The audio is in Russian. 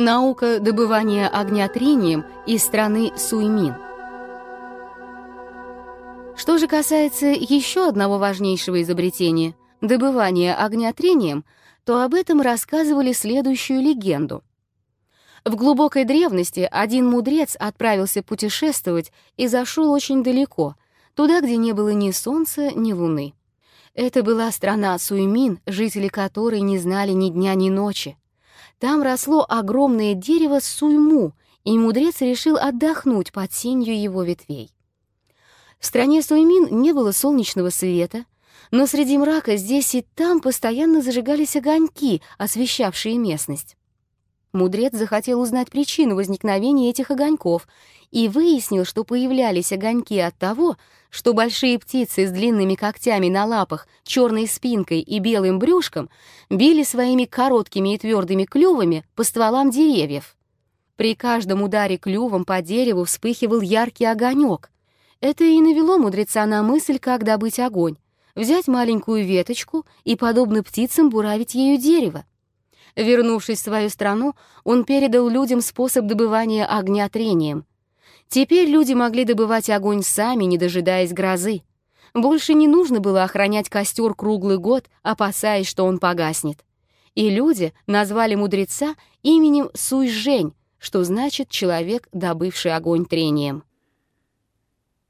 Наука добывания огня трением из страны Суймин. Что же касается еще одного важнейшего изобретения — добывания огня трением, то об этом рассказывали следующую легенду. В глубокой древности один мудрец отправился путешествовать и зашел очень далеко, туда, где не было ни солнца, ни луны. Это была страна Суймин, жители которой не знали ни дня, ни ночи. Там росло огромное дерево суйму, и мудрец решил отдохнуть под сенью его ветвей. В стране Суймин не было солнечного света, но среди мрака здесь и там постоянно зажигались огоньки, освещавшие местность. Мудрец захотел узнать причину возникновения этих огоньков и выяснил, что появлялись огоньки от того, что большие птицы с длинными когтями на лапах, черной спинкой и белым брюшком били своими короткими и твердыми клювами по стволам деревьев. При каждом ударе клювом по дереву вспыхивал яркий огонек. Это и навело мудреца на мысль, как добыть огонь. Взять маленькую веточку и, подобно птицам, буравить ею дерево. Вернувшись в свою страну, он передал людям способ добывания огня трением. Теперь люди могли добывать огонь сами, не дожидаясь грозы. Больше не нужно было охранять костер круглый год, опасаясь, что он погаснет. И люди назвали мудреца именем Суйжень, что значит «человек, добывший огонь трением».